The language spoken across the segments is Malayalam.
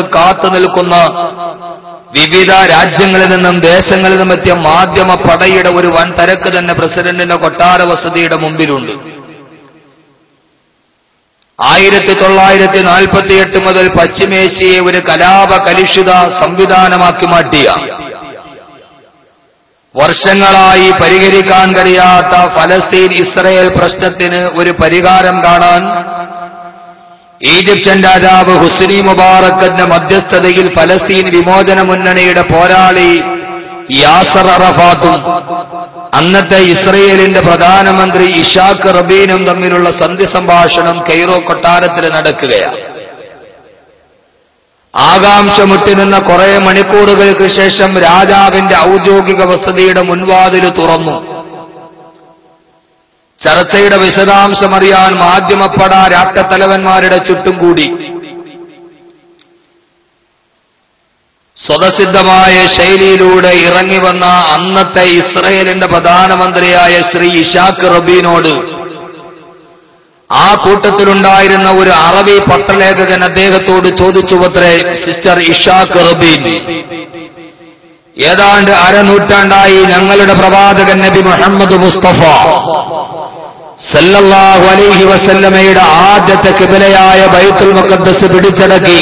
കാത്തു നിൽക്കുന്ന വിവിധ രാജ്യങ്ങളിൽ നിന്നും ദേശങ്ങളിൽ നിന്നും എത്തിയ മാധ്യമ പടയുടെ ഒരു വൻ തിരക്ക് തന്നെ പ്രസിഡന്റിന്റെ കൊട്ടാര വസതിയുടെ മുമ്പിലുണ്ട്. ആയിരത്തി തൊള്ളായിരത്തി നാൽപ്പത്തിയെട്ട് മുതൽ പശ്ചിമേഷ്യയെ ഒരു കലാപ കലുഷിത സംവിധാനമാക്കി മാറ്റിയ. വർഷങ്ങളായി പരിഹരിക്കാൻ കഴിയാത്ത ഫലസ്തീൻ ഇസ്രയേൽ പ്രശ്നത്തിന് ഒരു പരിഹാരം കാണാൻ ഈജിപ്ഷ്യൻ രാജാവ് ഹുസ്നി മുബാറക്കന്റെ മധ്യസ്ഥതയിൽ ഫലസ്തീൻ വിമോചന മുന്നണിയുടെ പോരാളി യാസർ അറഫാത്തും അന്നത്തെ ഇസ്രയേലിന്റെ പ്രധാനമന്ത്രി ഇഷാഖ് റബീനും തമ്മിലുള്ള സന്ധി സംഭാഷണം കെയ്റോ കൊട്ടാരത്തിൽ നടക്കുകയാണ്. ആകാംക്ഷ മുട്ടിനിന്ന കുറെ മണിക്കൂറുകൾക്ക് ശേഷം രാജാവിന്റെ ഔദ്യോഗിക വസതിയുടെ മുൻവാതിൽ തുറന്നു. ചർച്ചയുടെ വിശദാംശമറിയാൻ മാധ്യമപ്പട രാഷ്ട്രത്തലവന്മാരുടെ ചുറ്റും കൂടി. സ്വതസിദ്ധമായ ശൈലിയിലൂടെ ഇറങ്ങി വന്ന അന്നത്തെ ഇസ്രയേലിന്റെ പ്രധാനമന്ത്രിയായ ശ്രീ ഇഷാഖ് റബീനോട് ആ കൂട്ടത്തിലുണ്ടായിരുന്ന ഒരു അറബി പത്രലേഖകൻ അദ്ദേഹത്തോട് ചോദിച്ചു പത്രേ സിസ്റ്റർ ഇഷാഖ് റബീൻ ഏതാണ്ട് അരനൂറ്റാണ്ടായി ഞങ്ങളുടെ പ്രവാചകൻ നബി മുഹമ്മദ് മുസ്തഫ സല്ലല്ലാഹു അലൈഹി വസല്ലമയുടെ ആദ്യത്തെ കിബിലയായ ബൈത്തുൽ മുഖദ്ദസ് പിടിച്ചടക്കി.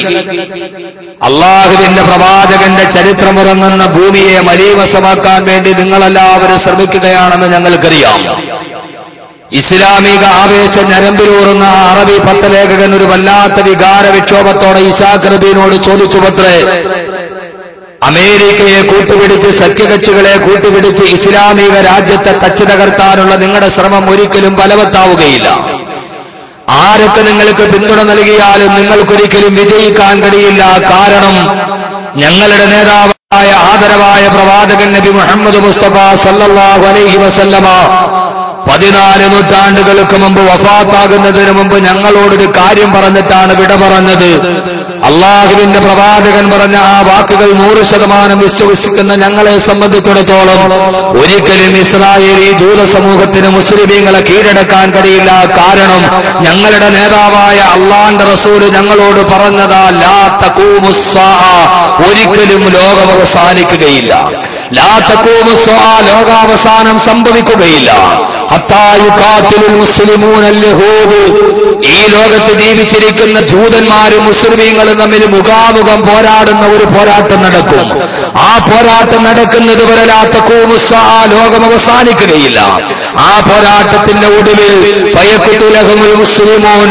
അള്ളാഹുവിന്റെ പ്രവാചകന്റെ ചരിത്രമുറങ്ങുന്ന ഭൂമിയെ മലീവസമാക്കാൻ വേണ്ടി നിങ്ങളെല്ലാവരും ശ്രമിക്കുകയാണെന്ന് ഞങ്ങൾക്കറിയാം. ഇസ്ലാമിക ആവേശ ഞരമ്പിലൂറുന്ന അറബി പത്രലേഖകൻ ഒരു വല്ലാത്ത വികാര വിക്ഷോഭത്തോടെ ഇസാഖ് റബീനോട് ചോദിച്ചു പത്രേ അമേരിക്കയെ കൂട്ടുപിടിച്ച് സഖ്യകക്ഷികളെ കൂട്ടുപിടിച്ച് ഇസ്ലാമിക രാജ്യത്തെ തച്ചു തകർത്താനുള്ള നിങ്ങളുടെ ശ്രമം ഒരിക്കലും ഫലവത്താവുകയില്ല. ആരൊക്കെ നിങ്ങൾക്ക് പിന്തുണ നൽകിയാലും നിങ്ങൾക്കൊരിക്കലും വിജയിക്കാൻ കഴിയില്ല. കാരണം ഞങ്ങളുടെ നേതാവായ ആദരവായ പ്രവാചകൻ നബി മുഹമ്മദ് മുസ്തഫ സല്ലല്ലാഹു അലൈഹി വസല്ലമ പതിനാല് നൂറ്റാണ്ടുകൾക്ക് മുമ്പ് വഫാത്താകുന്നതിന് മുമ്പ് ഞങ്ങളോടൊരു കാര്യം പറഞ്ഞിട്ടാണ് വിട പറഞ്ഞത്. അള്ളാഹുവിന്റെ പ്രവാചകൻ പറഞ്ഞ ആ വാക്കുകൾ നൂറ് ശതമാനം വിശ്വസിക്കുന്ന ഞങ്ങളെ സംബന്ധിച്ചിടത്തോളം ഒരിക്കലും ഇസ്രായേലി ജൂത സമൂഹത്തിന് മുസ്ലിമീങ്ങളെ കീഴടക്കാൻ കഴിയില്ല. കാരണം ഞങ്ങളുടെ നേതാവായ അള്ളാന്റെ റസൂൽ ഞങ്ങളോട് പറഞ്ഞതാ ലാ തഖൂമുസ്സാ ഒരിക്കലും ലോകം അവസാനിക്കുകയില്ല. ലാ തഖൂമുസ്സാ ലോകാവസാനം സംഭവിക്കുകയില്ല. ഈ ലോകത്ത് ജീവിച്ചിരിക്കുന്ന ജൂതന്മാരും മുസ്ലിമീങ്ങളും തമ്മിൽ മുഖാമുഖം പോരാടുന്ന ഒരു പോരാട്ടം നടക്കും. ആ പോരാട്ടം നടക്കുന്നത് വരെ ലാ ആ ലോകം അവസാനിക്കുകയില്ല. ആ പോരാട്ടത്തിന്റെ ഒടുവിൽ പയക്കുത്തുലഹമുൽ മുസ്ലിമോൻ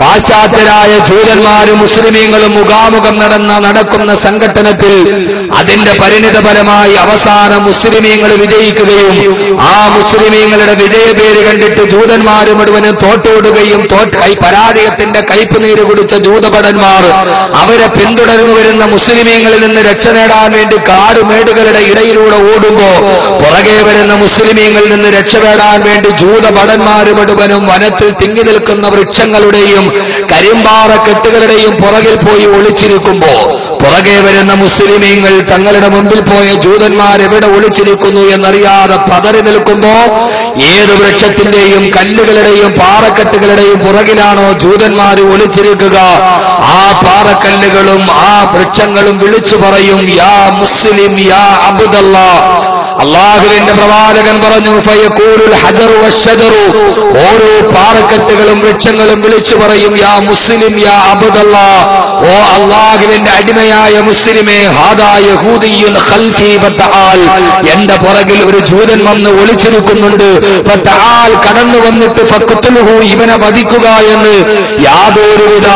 പാശ്ചാത്യരായ ജൂതന്മാരും മുസ്ലിമീങ്ങളും മുഖാമുഖം നടന്ന നടക്കുന്ന സംഘട്ടനത്തിൽ അതിന്റെ പരിണിതഫലമായി അവസാനം മുസ്ലിമീങ്ങൾ വിജയിക്കുകയും ആ മുസ്ലിമീങ്ങളുടെ വിജയപേര് കണ്ടിട്ട് ജൂതന്മാർ മുഴുവനും തോട്ടോടുകയും തോട്ട് കൈ പരാജയത്തിന്റെ കയ്പ് നീര് കുടിച്ച ജൂതഭടന്മാർ. അവരെ പിന്തുടർന്നു വരുന്ന മുസ്ലിമീങ്ങളിൽ നിന്ന് രക്ഷ നേടാൻ വേണ്ടി കാടുമേടുകളുടെ ഇടയിലൂടെ ഓടുമ്പോ പുറകെ വരുന്ന മുസ്ലിമീങ്ങളിൽ നിന്ന് രക്ഷപ്പെടാൻ വേണ്ടി ജൂതഭടന്മാർ മുഴുവനും വനത്തിൽ തിങ്ങി നിൽക്കുന്ന വൃക്ഷങ്ങളുടെയും കരിമ്പാറ കെട്ടുകളുടെയും പുറകിൽ പോയി ഒളിച്ചിരിക്കുമ്പോ പുറകെ വരുന്ന മുസ്ലിമീങ്ങൾ തങ്ങളുടെ മുമ്പിൽ പോയ ജൂതന്മാർ എവിടെ ഒളിച്ചിരിക്കുന്നു എന്നറിയാതെ പതറി നിൽക്കുമ്പോ ഏത് വൃക്ഷത്തിന്റെയും കല്ലുകളുടെയും പാറക്കെട്ടുകളുടെയും പുറകിലാണോ ജൂതന്മാർ ഒളിച്ചിരിക്കുക. ആ പാറക്കല്ലുകളും ആ വൃക്ഷങ്ങളും വിളിച്ചു പറയും യാ മുസ്ലിം യാ അബുദല്ല അള്ളാഹുവിന്റെ പ്രവാചകൻ പറഞ്ഞു ഓരോ പാറക്കെട്ടുകളും വൃക്ഷങ്ങളും വിളിച്ചു പറയും യാ മുസ്ലിം യാ അബുദല്ല. ഓ അള്ളാഹുവിന്റെ അടിമയായ മുസ്ലിമേ ഫതആൽ. എന്റെ പുറകിൽ ഒരു ജൂതൻ വന്ന് ഒളിച്ചിരിക്കുന്നുണ്ട്. കടന്നു വന്നിട്ട് ഫക്കുത്തുലുഹു ഇവനെ വധിക്കുക എന്ന്. യാതൊരുവിധ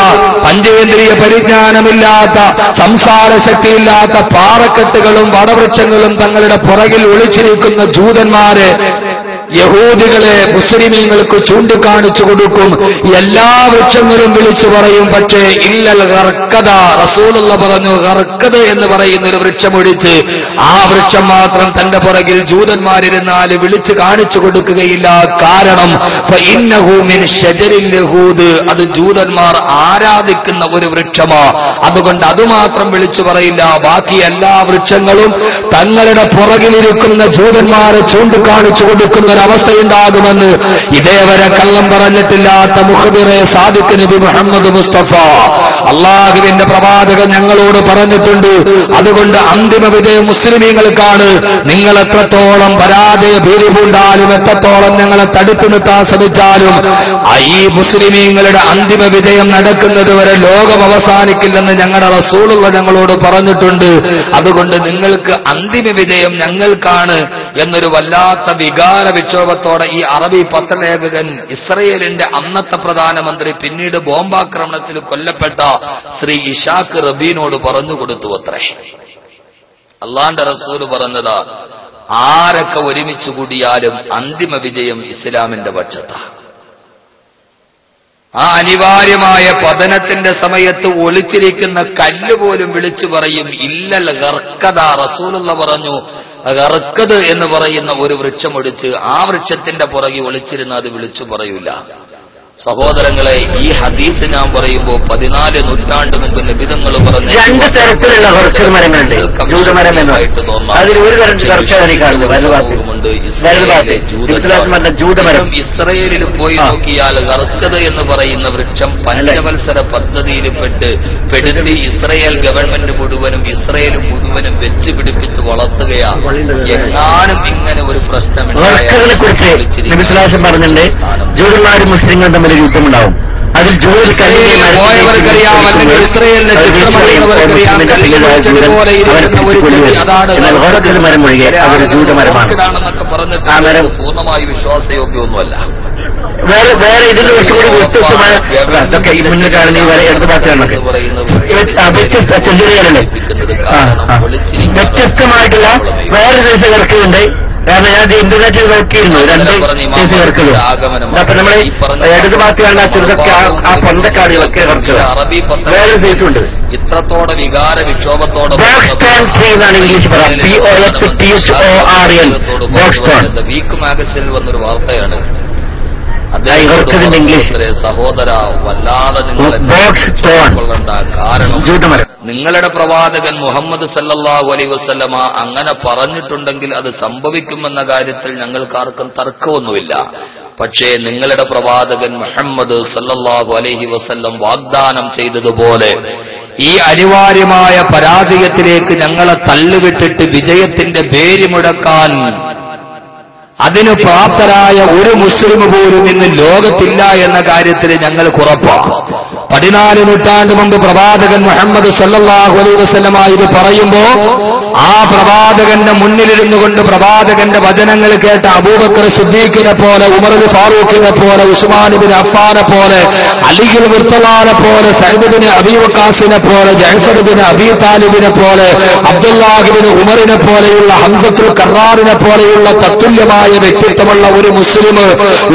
പഞ്ചേന്ദ്രിയ പരിജ്ഞാനമില്ലാത്ത സംസാര ശക്തിയില്ലാത്ത പാറക്കെട്ടുകളും വടവൃക്ഷങ്ങളും തങ്ങളുടെ പുറകിൽ ഒളിച്ചിരിക്കുന്ന ജൂതന്മാരെ യഹൂദികളെ മുസ്ലിമീങ്ങൾക്ക് ചൂണ്ടിക്കാണിച്ചു കൊടുക്കും. എല്ലാ വൃക്ഷങ്ങളും വിളിച്ചു പറയും. പക്ഷേ ഇല്ലൽ കർക്കത റസൂലുള്ള പറഞ്ഞു കർക്കത എന്ന് പറയുന്ന ഒരു വൃക്ഷമൊഴിച്ച് ആ വൃക്ഷം മാത്രം തന്റെ പുറകിൽ ജൂതന്മാരിരുന്നാൽ വിളിച്ചു കാണിച്ചു കൊടുക്കുകയില്ല. കാരണം അത് ജൂതന്മാർ ആരാധിക്കുന്ന ഒരു വൃക്ഷമാ. അതുകൊണ്ട് അത് മാത്രം വിളിച്ചു പറയില്ല. ബാക്കി എല്ലാ വൃക്ഷങ്ങളും തങ്ങളുടെ പുറകിലിരിക്കുന്ന ജൂതന്മാരെ ചൂണ്ടിക്കാണിച്ചു കൊടുക്കുന്ന ഒരു അവസ്ഥയുണ്ടാകുമെന്ന് ഇതേവരെ കള്ളം പറഞ്ഞിട്ടില്ലാത്ത മുഖബിറെ സാദിഖ് നബി മുഹമ്മദ് മുസ്തഫ. അള്ളാഹുവിന്റെ പ്രവാചകൻ ഞങ്ങളോട് പറഞ്ഞിട്ടുണ്ട് അതുകൊണ്ട് അന്തിമ വിജയം മുസ്ലിമീങ്ങൾക്കാണ്. നിങ്ങൾ എത്രത്തോളം പരാജയ ഭീതി പൂണ്ടാലും എത്രത്തോളം ഞങ്ങളെ തടുത്തു നിർത്താൻ ശ്രമിച്ചാലും ഈ മുസ്ലിമീങ്ങളുടെ അന്തിമ വിജയം നടക്കുന്നത് വരെ ലോകം അവസാനിക്കില്ലെന്ന് ഞങ്ങളുടെ സൂളുള്ള ഞങ്ങളോട് പറഞ്ഞിട്ടുണ്ട്. അതുകൊണ്ട് നിങ്ങൾക്ക് അന്തിമ വിജയം ഞങ്ങൾക്കാണ്. എന്നൊരു വല്ലാത്ത വികാര വിക്ഷോഭത്തോടെ ഈ അറബി പത്രലേഖകൻ ഇസ്രയേലിന്റെ അന്നത്തെ പ്രധാനമന്ത്രി പിന്നീട് ബോംബാക്രമണത്തിൽ കൊല്ലപ്പെട്ട ശ്രീ ഇഷാഖ് റബീനോട് പറഞ്ഞു കൊടുത്തു അത്രേ. അള്ളാന്റെ റസൂൽ പറഞ്ഞതാ ആരൊക്കെ ഒരുമിച്ച് കൂടിയാലും അന്തിമ വിജയം ഇസ്ലാമിന്റെ പക്ഷത്താണ് ആ അനിവാര്യമായ പതനത്തിന്റെ സമയത്ത് ഒളിച്ചിരിക്കുന്ന കല്ല് പോലും വിളിച്ചു പറയും ഇല്ലല്ല ഗർക്കത റസൂലുള്ള പറഞ്ഞു ഗർക്കത് എന്ന് പറയുന്ന ഒരു വൃക്ഷം ഒടിച്ച് ആ വൃക്ഷത്തിന്റെ പുറകെ ഒളിച്ചിരുന്ന് അത് വിളിച്ചു പറയൂല. സഹോദരങ്ങളെ ഈ ഹദീസ് ഞാൻ പറയുമ്പോൾ പതിനാല് നൂറ്റാണ്ട് മുമ്പ് നിബിധങ്ങൾ പറഞ്ഞ രണ്ട് തരത്തിലുള്ള കർഷക മരങ്ങളുണ്ട്. അതിൽ ഒരു തരം ഇസ്രയേലിൽ പോയി. നോക്കിയാൽ ഗർക്കത് എന്ന് പറയുന്ന വൃക്ഷം പഞ്ചവത്സര പദ്ധതിയിൽപ്പെട്ട് പെടുത്തി ഇസ്രയേൽ ഗവൺമെന്റ് മുഴുവനും ഇസ്രയേൽ മുഴുവനും വെച്ച് പിടിപ്പിച്ച് വളർത്തുകയാണ്. എങ്ങാനും ഇങ്ങനെ ഒരു പ്രശ്നം പറഞ്ഞിട്ടുണ്ട് ജൂതന്മാരും മുസ്ലിങ്ങളും തമ്മിൽ യുദ്ധമുണ്ടാവും. അതിൽ ജോലി പോയവർക്കറിയാം അല്ലെങ്കിൽ ഇസ്രയേലിന്റെ ചിത്രമറിയുന്നവർക്കറിയാം ഒരു അതാണ് മരം ഒഴികെ ജൂതമരമാണ് പറഞ്ഞിട്ട് ആ മരം- പൂർണമായി വിശ്വാസയോഗ്യമൊന്നുമല്ല വേറെ വേറെ ഇതിൽ കുറച്ചുകൂടി വ്യത്യസ്തമായ ഇതൊക്കെ ഈ മുന്നിൽ കാണുന്ന ഈ വരെ കാണുന്നൊക്കെ ആ, വ്യത്യസ്ത ആ വ്യത്യസ്തമായിട്ടുള്ള വേറെ ദേശകർക്കുണ്ട് കാരണം ഞാൻ ഇന്റർനെറ്റിൽ നോക്കിയിരുന്നു രണ്ട് സൈസ് കിടക്കുന്നു അപ്പൊ നമ്മൾ ഇടത് ഭാഗത്ത് കാണുന്ന ആ ചെറുതൊക്കെ ആ- പന്തക്കാടുകളൊക്കെ കുറച്ച് അറബി വേറെ ദേശമുണ്ട് ഇത്രത്തോടെ വികാര വിക്ഷോഭത്തോടെ ഇംഗ്ലീഷ് പറയാം. വീക്ക് മാഗസിനിൽ വന്നൊരു വാർത്തയാണ് സഹോദര വല്ലാതെ കാരണം നിങ്ങളുടെ പ്രവാചകൻ മുഹമ്മദ് സല്ലല്ലാഹു അലൈഹി വസല്ലമ അങ്ങനെ പറഞ്ഞിട്ടുണ്ടെങ്കിൽ അത് സംഭവിക്കുമെന്ന കാര്യത്തിൽ ഞങ്ങൾക്കാർക്കും തർക്കമൊന്നുമില്ല. പക്ഷേ നിങ്ങളുടെ പ്രവാചകൻ മുഹമ്മദ് സല്ലല്ലാഹു അലൈഹി വസ്ല്ലം വാഗ്ദാനം ചെയ്തതുപോലെ ഈ അനിവാര്യമായ പരാജയത്തിലേക്ക് ഞങ്ങളെ തള്ളിവിട്ടിട്ട് വിജയത്തിന്റെ പേര് മുടക്കാൻ അതിന് പ്രാപ്തരായ ഒരു മുസ്ലിം പോലും ഇന്ന് ലോകത്തില്ല എന്ന കാര്യത്തിൽ ഞങ്ങൾ കുറപ്പാണ് പതിനാല് നൂറ്റാണ്ട് മുമ്പ് പ്രവാചകൻ മുഹമ്മദ് സല്ലല്ലാഹു അലൈഹി വസല്ലമ ഇത് പറയുമ്പോ ആ പ്രവാചകന്റെ മുന്നിലിരുന്നു കൊണ്ട് പ്രവാചകന്റെ വചനങ്ങൾ കേട്ട അബൂബക്കർ സിദ്ദീഖിനെ പോലെ ഉമർ ഫാറൂഖിനെ പോലെ ഉസ്മാൻ അഫാനെ പോലെ അലിഗിൽ മുർത്തലാനെ പോലെ സൈദുബിന് അബീവക്കാസിനെ അബീ പോലെ ജഹഫർ ബിൻ അബീ താലിബിനെ പോലെ അബ്ദുല്ലാഹിബിന് ഉമറിനെ പോലെയുള്ള ഹംസത്തുൽ കറാറിനെ പോലെയുള്ള തത്തുല്യമായ വ്യക്തിത്വമുള്ള ഒരു മുസ്ലിം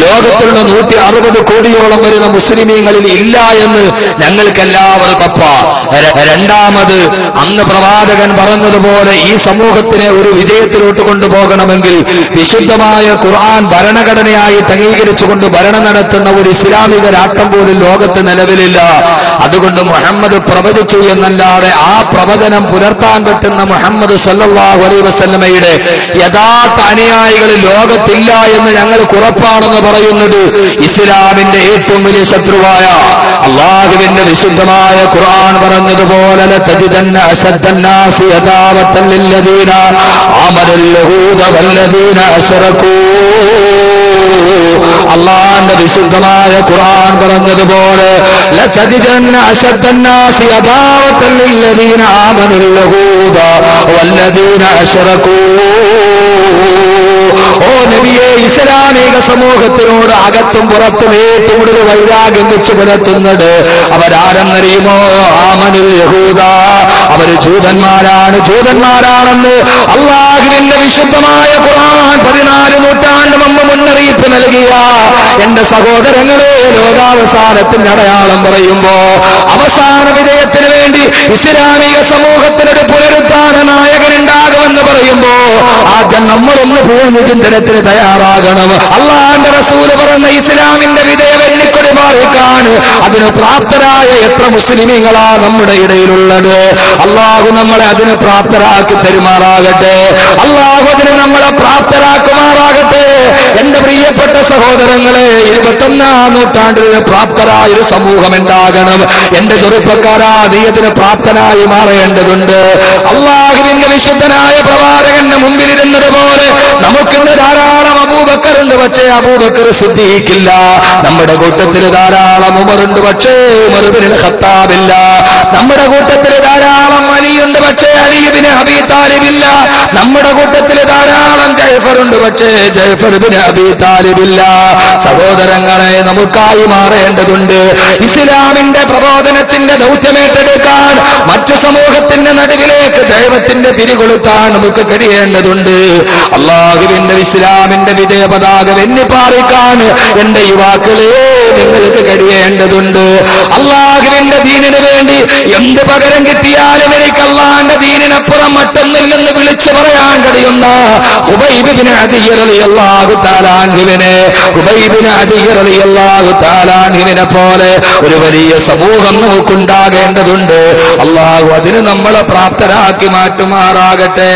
ലോകത്തുള്ള നൂറ്റി അറുപത് കോടിയോളം വരുന്ന മുസ്ലിമീങ്ങളിൽ ഇല്ല എന്ന് ഞങ്ങൾക്കെല്ലാവർക്കും രണ്ടാമത് അന്ന് പ്രവാചകൻ പറഞ്ഞതുപോലെ ഈ സമൂഹത്തിനെ ഒരു വിജയത്തിലോട്ട് കൊണ്ടുപോകണമെങ്കിൽ വിശുദ്ധമായ ഖുർആൻ ഭരണഘടനയായി അംഗീകരിച്ചുകൊണ്ട് ഭരണം നടത്തുന്ന ഒരു ഇസ്ലാമിക രാഷ്ട്രം പോലും ലോകത്ത് നിലവിലില്ല. അതുകൊണ്ട് മുഹമ്മദ് പ്രവചിച്ചു എന്നല്ലാതെ ആ പ്രവചനം പുലർത്താൻ പറ്റുന്ന മുഹമ്മദ് സല്ലല്ലാഹു അലൈഹി വസല്ലമയുടെ യഥാർത്ഥ അനുയായികൾ ലോകത്തില്ല എന്ന് ഞങ്ങൾ കുറപ്പാണെന്ന് പറയുന്നത് ഇസ്ലാമിന്റെ ഏറ്റവും വലിയ ശത്രുവായ അള്ളാഹുവിന്റെ വിശുദ്ധമായ ഖുർആൻ പറഞ്ഞതുപോലെ അശദ്ദന്നാസി യഥാവത്തൻ اليهود والذين അശ്റകൂ അള്ളാന്റെ വിശുദ്ധമായ ഖുർആൻ പറഞ്ഞതുപോലെ ലതജിദന്ന അശദ്ദന്നാസി വല്ലതീന ലില്ലദീന ഓ നബിയെ ഇസ്ലാമിക സമൂഹത്തിനോട് അകത്തും പുറത്തും ഏറ്റവും കൂടുതൽ വൈരാഗ്യം വെച്ച് പുലർത്തുന്നത് അവരാരെന്നറിയുമോ? ആമനുഹൂത അവർ ജൂതന്മാരാണ് ജൂതന്മാരാണെന്ന് അള്ളാഹുവിന്റെ വിശുദ്ധമായ ഖുർആൻ പതിനാല് നൂറ്റാണ്ട് മുമ്പ് മുന്നറിയിപ്പ് നൽകിയ എന്റെ സഹോദരങ്ങളെ ലോകാവസാനത്തിന്റെ അടയാളം പറയുമ്പോ അവസാന വിജയത്തിന് വേണ്ടി ഇസ്ലാമിക സമൂഹത്തിനൊരു പുനരുദ്ധാന നായകനുണ്ടാകുമെന്ന് പറയുമ്പോ ആദ്യം നമ്മളൊന്ന് ഭൂമി ചിന്തനത്തിന് തയ്യാറാകണം. അള്ളാന്റെ റസൂൽ പറഞ്ഞ ഇസ്ലാമിന്റെ വിജയം വെള്ളിക്കൊടി മാറിക്കാണ് അതിന് പ്രാപ്തരായ എത്ര മുസ്ലിമീങ്ങളാ നമ്മുടെ ഇടയിലുള്ളത്. അള്ളാഹു നമ്മളെ അതിന് പ്രാപ്തരാക്കി തരുമാറാകട്ടെ. അള്ളാഹു അതിന് നമ്മളെ പ്രാപ്തരാക്കുമാറാകട്ടെ. എന്റെ പ്രിയപ്പെട്ട സഹോദരങ്ങളെ ഇരുപത്തൊന്നാം നൂറ്റാണ്ടിന് പ്രാപ്തരായ ഒരു സമൂഹം ഉണ്ടാകണം എന്റെ ചെറുപ്പക്കാരാ നീ പ്രാപ്തനായി മാറേണ്ടതുണ്ട്. അള്ളാഹുവിന്റെ വിശുദ്ധനായ പ്രവാചകന്റെ മുമ്പിലിരുന്നത് പോലെ നമുക്കിന്ന് ധാരാളം അബൂബക്കറുണ്ട് പക്ഷേ അബൂബക്കർ സിദ്ധിക്കില്ല നമ്മുടെ കൂട്ടത്തിൽ ധാരാളം ഉമറുണ്ട് പക്ഷേ ഉമറുബിന് ഖത്താബില്ല. നമ്മുടെ കൂട്ടത്തിൽ ധാരാളം അലിയുണ്ട് പക്ഷേ അലിബിന് അബി താലിബില്ല. നമ്മുടെ കൂട്ടത്തിൽ ധാരാളം ജയ്ഫറുണ്ട് പക്ഷേ ജയ്ഫർബിന് അബി താലിബില്ല. സഹോദരങ്ങളെ നമുക്കായി മാറേണ്ടതുണ്ട്. ഇസ്ലാമിന്റെ പ്രബോധനത്തിന്റെ ദൗത്യമേറ്റെടുക്കാൻ മറ്റു സമൂഹത്തിന്റെ നടുവിലേക്ക് ദൈവത്തിന്റെ പിരികൊളുത്താൻ നമുക്ക് കഴിയേണ്ടതുണ്ട്. അള്ളാഹുവിന്റെ ഇസ്ലാമിന്റെ വിജയ പതാക വെന്നിപ്പാറിക്കാൻ എന്റെ യുവാക്കളെ നിങ്ങൾക്ക് കഴിയേണ്ടതുണ്ട് അള്ളാഹുവിന്റെ ദീനിന് വേണ്ടി എന്ത് പകരം കിട്ടിയാലും എനിക്ക് അള്ളാഹിന്റെ ദീനിനപ്പുറം മറ്റൊന്നില്ലെന്ന് വിളിച്ചു പറയാൻ കഴിയുന്ന ഹുബൈബിന് അതിയറലി അള്ളാഹു താലാൻഹിവിനെ ഹുബൈബിന് അതിയറലി അള്ളാഹു താലാൻഹിവിനെ പോലെ ഒരു വലിയ സമൂഹം നമുക്കുണ്ടാകേണ്ടതുണ്ട്. അള്ളാഹു അതിന് നമ്മളെ പ്രാപ്തരാക്കി മാറ്റുമാറാകട്ടെ.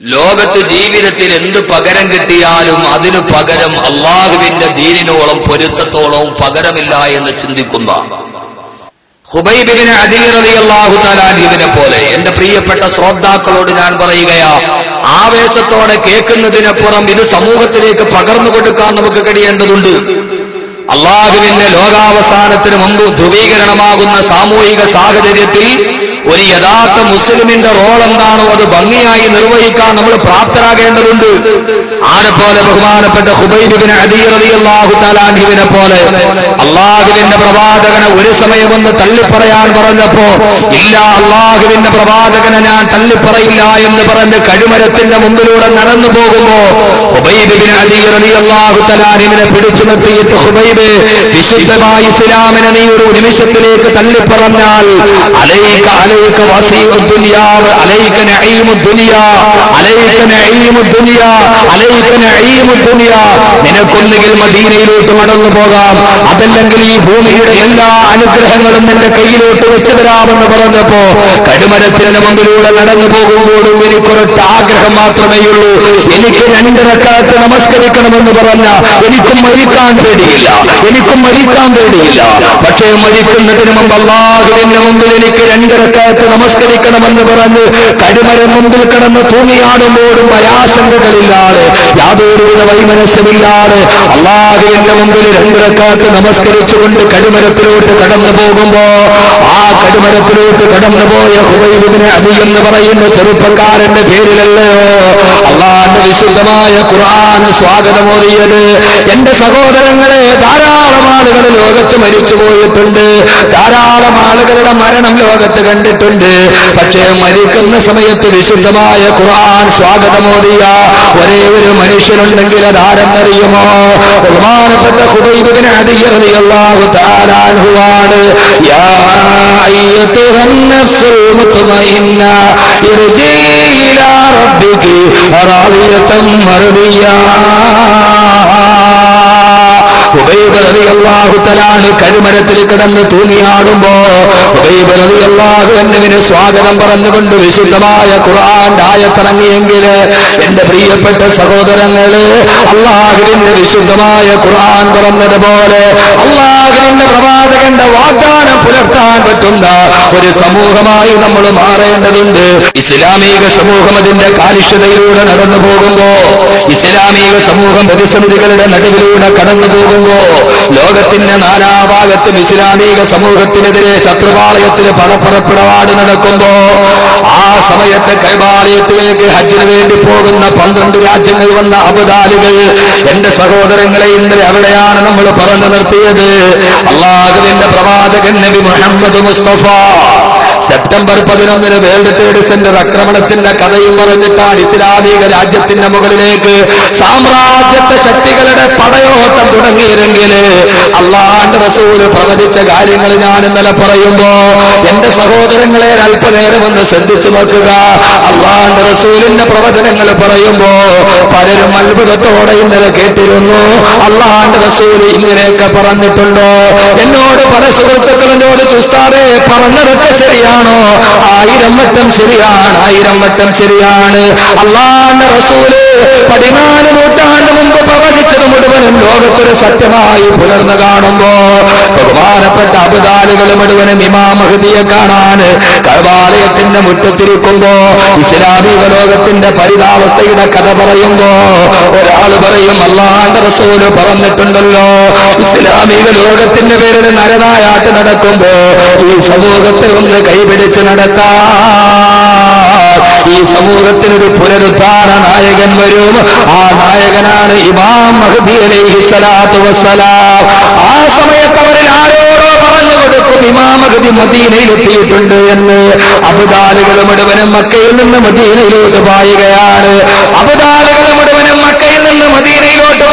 ലോകത്ത് ജീവിതത്തിൽ എന്ത് പകരം കിട്ടിയാലും അതിനു പകരം അള്ളാഹുവിന്റെ ദീനിനോളം പൊരുത്തത്തോളവും പകരമില്ല എന്ന് ചിന്തിക്കുന്ന അധീറതി അള്ളാഹു താലാലിബിനെ പോലെ എന്റെ പ്രിയപ്പെട്ട ശ്രോതാക്കളോട് ഞാൻ പറയുകയാ ആവേശത്തോടെ കേൾക്കുന്നതിനപ്പുറം ഇത് സമൂഹത്തിലേക്ക് പകർന്നു കൊടുക്കാൻ നമുക്ക് കഴിയേണ്ടതുണ്ട്. അള്ളാഹുവിന്റെ ലോകാവസാനത്തിന് മുമ്പ് ധ്രുവീകരണമാകുന്ന സാമൂഹിക സാഹചര്യത്തിൽ ഒരു യഥാർത്ഥ മുസ്ലിമിന്റെ റോൾ എന്താണോ അത് ഭംഗിയായി നിർവഹിക്കാൻ നമ്മൾ പ്രാപ്തരാകേണ്ടതുണ്ട്. പോലെ ബഹുമാനപ്പെട്ട ഹുബൈബിന് താലാൻഹിവിനെ പോലെ അള്ളാഹുവിന്റെ പ്രവാചകനെ ഒരു സമയമൊന്ന് തള്ളിപ്പറയാൻ പറഞ്ഞപ്പോ ഇല്ല അള്ളാഹുവിന്റെ പ്രവാചകനെ ഞാൻ തള്ളിപ്പറയില്ല എന്ന് പറഞ്ഞ് കഴുമരത്തിന്റെ മുമ്പിലൂടെ നടന്നു പോകുമ്പോ ഹുബൈബിന് അള്ളാഹു തലാനിവിനെ പിടിച്ചു നിർത്തിയിട്ട് ഹുബൈബ് വിശുദ്ധമായി ഇസ്ലാമിനെ നീ ഒരു നിമിഷത്തിലേക്ക് തള്ളിപ്പറഞ്ഞാൽ അലൈക അലൈക വസീഉ ദുനിയാവ് അലൈക നഈമു ദുനിയാ അലൈക നഈമു ദുനിയാ അലൈക നഈമു ദുനിയാ നിനക്കൊന്നുകിൽ മദീനയിലോട്ട് മടങ്ങു പോകാം. അതല്ലെങ്കിൽ ഈ ഭൂമിയുടെ എല്ലാ അനുഗ്രഹങ്ങളും നിന്റെ കയ്യിലോട്ട് വെച്ചു തരാമെന്ന് പറഞ്ഞപ്പോ കടുമരത്തിന്റെ മുമ്പിലൂടെ നടന്നു പോകുമ്പോഴും എനിക്കൊരൊറ്റ ആഗ്രഹം മാത്രമേ ഉള്ളൂ. എനിക്ക് രണ്ടിറക്കാലത്ത് നമസ്കരിക്കണമെന്ന് പറഞ്ഞ എനിക്കും മരിക്കാൻ പേടിയില്ല. എനിക്കും മരിക്കാൻ പേടിയില്ല. പക്ഷേ മരിക്കുന്നതിന് മുമ്പ് അള്ളാഹുവിന്റെ മുമ്പിൽ എനിക്ക് രണ്ടിറക്കാലത്ത് നമസ്കരിക്കണമെന്ന് പറഞ്ഞ് കടിമര മുമ്പിൽ കിടന്ന് തൂങ്ങിയാടുമ്പോഴും ഭയാശങ്കകളില്ലാതെ യാതൊരുവിധ വൈമനസ്യമില്ലാതെ അള്ളാഹുവിന്റെ മുമ്പിൽ രണ്ടിറക്കാലത്ത് നമസ്കരിച്ചുകൊണ്ട് കടിമരത്തിലോട്ട് കടന്നു പോകുമ്പോ ആ കടിമരത്തിലോട്ട് കടന്നു പോയ ഹുബൈബിന് എന്ന് പറയുന്ന ചെറുപ്പക്കാരന്റെ പേരിലല്ലോ അള്ളാന്റെ വിശുദ്ധമായ ഖുർആൻ സ്വാഗതമോറിയത്. എന്റെ സഹോദരങ്ങളെ ധാരാളം ആളുകൾ ലോകത്ത് മരിച്ചു പോയിട്ടുണ്ട് ധാരാളം ആളുകളുടെ മരണം ലോകത്ത് കണ്ടിട്ടുണ്ട് പക്ഷേ മരിക്കുന്ന സമയത്ത് വിശുദ്ധമായ ഖുർആൻ സ്വാഗതമോറിയ ഒരേ ഒരു മനുഷ്യനുണ്ടെങ്കിൽ അതാരെന്നറിയുമോ ബഹുമാനപ്പെട്ട ഹുബൈബിന് അതിയറിയാഹു താരാൻഹുവാണ് യാ അയ്യത്തുഹൻ അള്ളാഹുത്തലാണ് കരുമരത്തിൽ കിടന്ന് തൂങ്ങിയാടുമ്പോ എന്നിവന് സ്വാഗതം പറഞ്ഞുകൊണ്ട് വിശുദ്ധമായ ഖുർആൻ ആയത്തിറങ്ങിയെങ്കിൽ എന്റെ പ്രിയപ്പെട്ട സഹോദരങ്ങൾ അള്ളാഹുവിന്റെ വിശുദ്ധമായ ഖുർആൻ പറഞ്ഞതുപോലെ അള്ളാഹുവിന്റെ പ്രവാചകന്റെ വാഗ്ദാനം പുലർത്താൻ പറ്റുന്ന ഒരു സമൂഹമായി നമ്മൾ മാറേണ്ടതുണ്ട്. ഇസ്ലാമിക സമൂഹം അതിന്റെ കാലിഷ്യതയിലൂടെ നടന്നു പോകുമ്പോ ഇസ്ലാമിക സമൂഹം പ്രതിസന്ധികളുടെ നടുവിലൂടെ കടന്നു പോകുമ്പോ ലോകത്തിന്റെ നാനാഭാഗത്തും ഇസ്ലാമിക സമൂഹത്തിനെതിരെ ശത്രുപാളയത്തിന് പണപ്പുറപ്പിടപാട് നടക്കുമ്പോ ആ സമയത്ത് കൈബാലയത്തിലേക്ക് ഹജ്ജിന് വേണ്ടി പോകുന്ന പന്ത്രണ്ട് രാജ്യങ്ങൾ വന്ന അബുദാലികൾ എന്റെ സഹോദരങ്ങളെ ഇന്നലെ അവിടെയാണ് നമ്മൾ പറഞ്ഞു നിർത്തിയത്. അള്ളാഹുവിന്റെ പ്രവാചകൻ നബി മുഹമ്മദ് മുസ്തഫ സെപ്റ്റംബർ പതിനൊന്നിന് വേൾഡ് ട്രേഡ് സെന്റർ ആക്രമണത്തിന്റെ കഥയും പറഞ്ഞിട്ടാണ് ഇസ്ലാമിക രാജ്യത്തിന്റെ മുകളിലേക്ക് സാമ്രാജ്യത്തെ ശക്തികളുടെ പടയോട്ടം തുടങ്ങിയിരുന്നെങ്കിൽ അള്ളാണ്ട് റസൂൽ പ്രവചിച്ച കാര്യങ്ങൾ ഞാൻ ഇന്നലെ പറയുമ്പോ എന്റെ സഹോദരങ്ങളെ അല്പനേരം ഒന്ന് ശ്രദ്ധിച്ചു നോക്കുക. അള്ളാണ്ട് റസൂലിന്റെ പ്രവചനങ്ങൾ പറയുമ്പോ പലരും അത്ഭുതത്തോടെ ഇന്നലെ കേട്ടിരുന്നു. അള്ളാണ്ട് റസൂൽ ഇങ്ങനെയൊക്കെ പറഞ്ഞിട്ടുണ്ടോ? എന്നോട് പല സുഹൃത്തുക്കളും ചോദിച്ചു ഉസ്താദേ പറഞ്ഞതൊക്കെ ശരിയാണോ? ആയിരം വട്ടം ശരിയാണ് ആയിരം വട്ടം ശരിയാണ്. അള്ളാന്റെ റസൂൽ പതിനാല് നൂറ്റാണ്ട് മുമ്പ് പ്രവചിച്ചത് മുഴുവനും ലോകത്തൊരു സത്യമായി പുലർന്നു കാണുമ്പോ ബഹുമാനപ്പെട്ട അബുദാലുകൾ മുഴുവനും ഇമാം മഹദിയെ കാണാൻ കർവാലയത്തിന്റെ മുറ്റത്തിരിക്കുമ്പോ ഇസ്ലാമിക ലോകത്തിന്റെ പരിതാവസ്ഥയുടെ കഥ പറയുമ്പോ ഒരാൾ പറയും അള്ളാന്റെ റസൂൽ പറഞ്ഞിട്ടുണ്ടല്ലോ ഇസ്ലാമിക ലോകത്തിന്റെ പേരിൽ നരനായാട്ട് നടക്കുമ്പോ ഈ സമൂഹത്തെ ഒന്ന് കൈപിടിച്ച് നടത്താ. ഈ സമൂഹത്തിനൊരു പുനരുദ്ധാര നായകൻ വരും. ആ നായകനാണ് ഇമാം മഹദി അലൈഹി സ്വലാത്തു വസ്സലാം. ആ സമയത്ത് അവരിൽ ആരോടോ പറഞ്ഞു കൊടുക്കും ഇമാം മഹദി മദീനയിലെത്തിയിട്ടുണ്ട് എന്ന്. അബുദാലുകൾ മുഴുവനും മക്കയിൽ നിന്ന് മദീനയിലോട്ട് പായുകയാണ്. അബുദാലുകൾ മുഴുവനും മക്കയിൽ നിന്ന് മദീനയിലോട്ട്